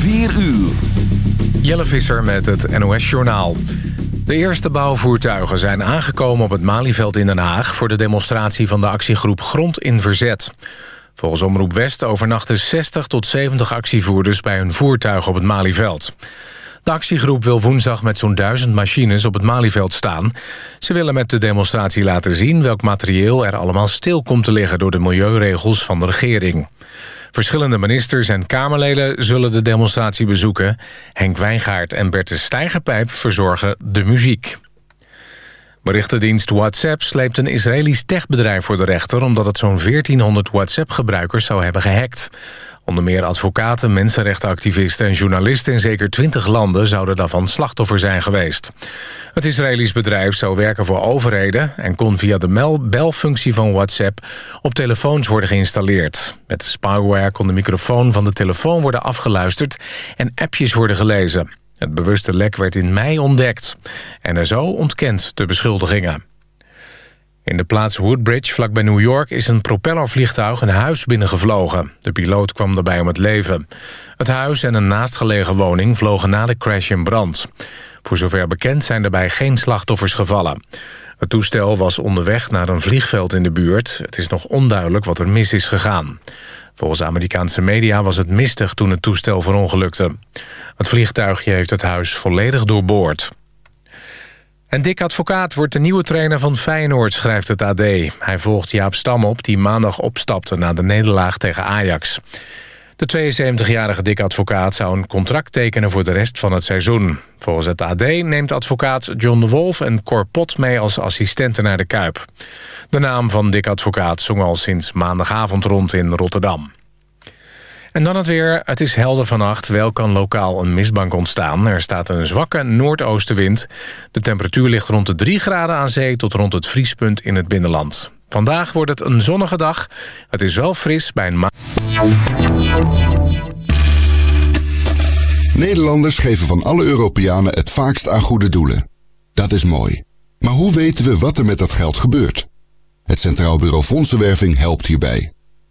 4 uur. Jelle Visser met het NOS-journaal. De eerste bouwvoertuigen zijn aangekomen op het Malieveld in Den Haag... voor de demonstratie van de actiegroep Grond in Verzet. Volgens Omroep West overnachten 60 tot 70 actievoerders... bij hun voertuig op het Malieveld. De actiegroep wil woensdag met zo'n duizend machines op het Malieveld staan. Ze willen met de demonstratie laten zien welk materieel er allemaal stil komt te liggen... door de milieuregels van de regering. Verschillende ministers en Kamerleden zullen de demonstratie bezoeken. Henk Wijngaard en Bertus Stijgerpijp verzorgen de muziek. Berichtendienst WhatsApp sleept een Israëlisch techbedrijf voor de rechter... omdat het zo'n 1400 WhatsApp-gebruikers zou hebben gehackt. Onder meer advocaten, mensenrechtenactivisten en journalisten in zeker 20 landen zouden daarvan slachtoffer zijn geweest. Het Israëlisch bedrijf zou werken voor overheden en kon via de belfunctie van WhatsApp op telefoons worden geïnstalleerd. Met de spyware kon de microfoon van de telefoon worden afgeluisterd en appjes worden gelezen. Het bewuste lek werd in mei ontdekt. En zo ontkent de beschuldigingen. In de plaats Woodbridge, vlakbij New York, is een propellervliegtuig een huis binnengevlogen. De piloot kwam daarbij om het leven. Het huis en een naastgelegen woning vlogen na de crash in brand. Voor zover bekend zijn daarbij geen slachtoffers gevallen. Het toestel was onderweg naar een vliegveld in de buurt. Het is nog onduidelijk wat er mis is gegaan. Volgens Amerikaanse media was het mistig toen het toestel verongelukte. Het vliegtuigje heeft het huis volledig doorboord. En Dick Advocaat wordt de nieuwe trainer van Feyenoord, schrijft het AD. Hij volgt Jaap Stam op, die maandag opstapte na de nederlaag tegen Ajax. De 72-jarige Dick Advocaat zou een contract tekenen voor de rest van het seizoen. Volgens het AD neemt advocaat John de Wolf en Cor Pot mee als assistenten naar de Kuip. De naam van Dick Advocaat zong al sinds maandagavond rond in Rotterdam. En dan het weer. Het is helder vannacht. Wel kan lokaal een mistbank ontstaan. Er staat een zwakke noordoostenwind. De temperatuur ligt rond de 3 graden aan zee... tot rond het vriespunt in het binnenland. Vandaag wordt het een zonnige dag. Het is wel fris bij een ma Nederlanders geven van alle Europeanen het vaakst aan goede doelen. Dat is mooi. Maar hoe weten we wat er met dat geld gebeurt? Het Centraal Bureau Fondsenwerving helpt hierbij.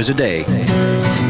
Hours a day.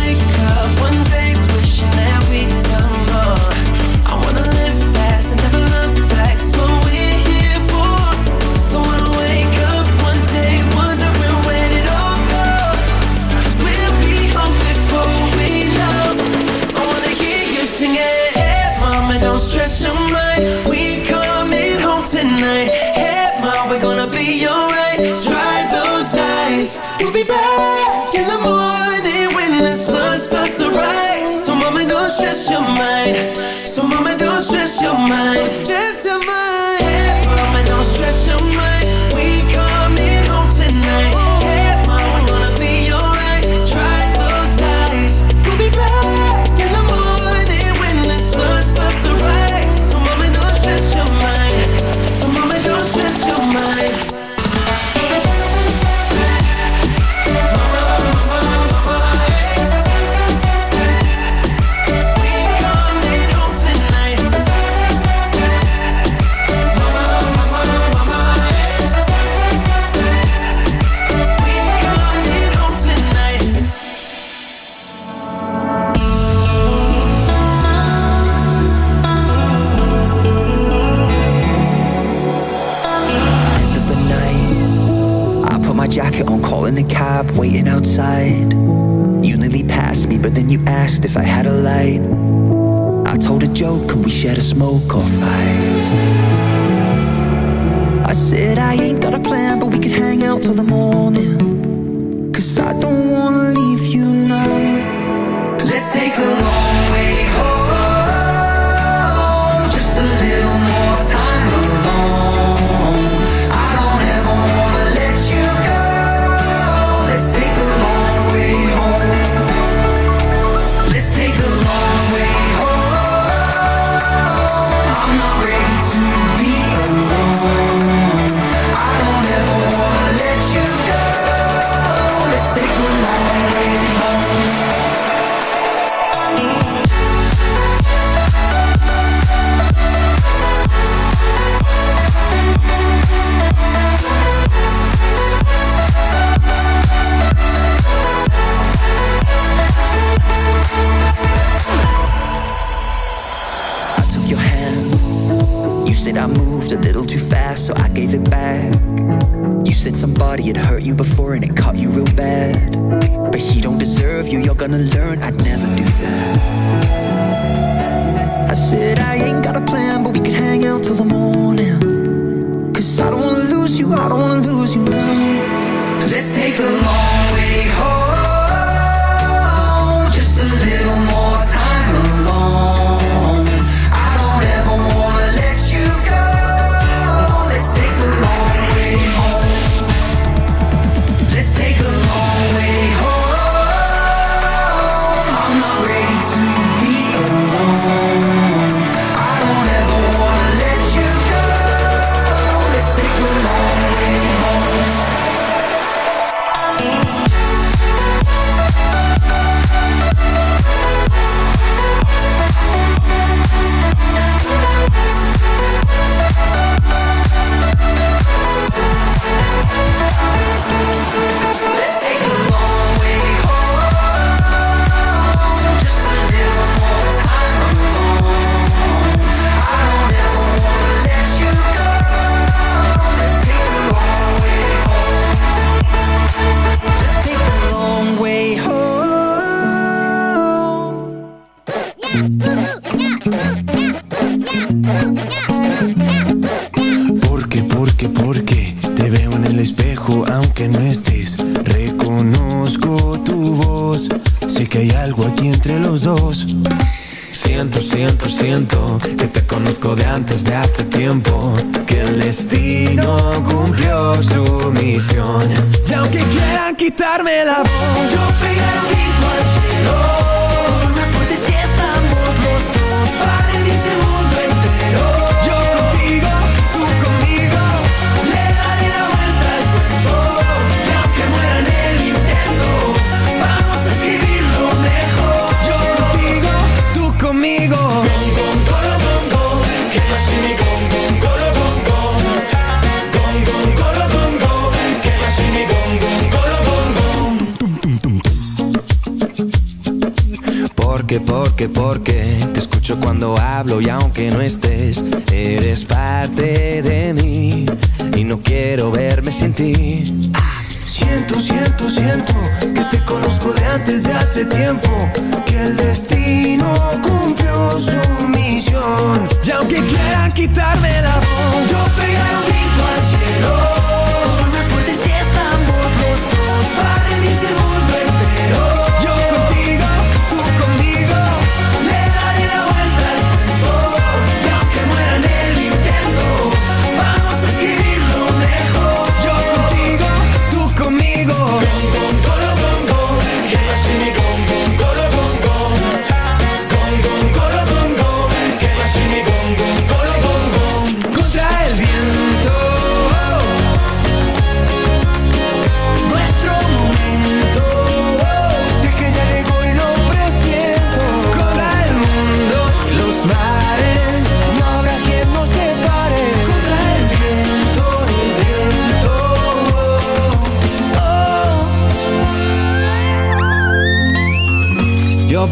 your mind porque, porque, porque te escucho cuando hablo y aunque no estés, eres parte de mí y no quiero verme sin ti. Siento, siento, siento que te conozco de antes de hace tiempo, que el destino cumplió su misión. Y aunque quieran quitarme la voz, yo pegaré un grito al cielo. Soy más fuerte si estamos los dos. Para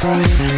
Bright.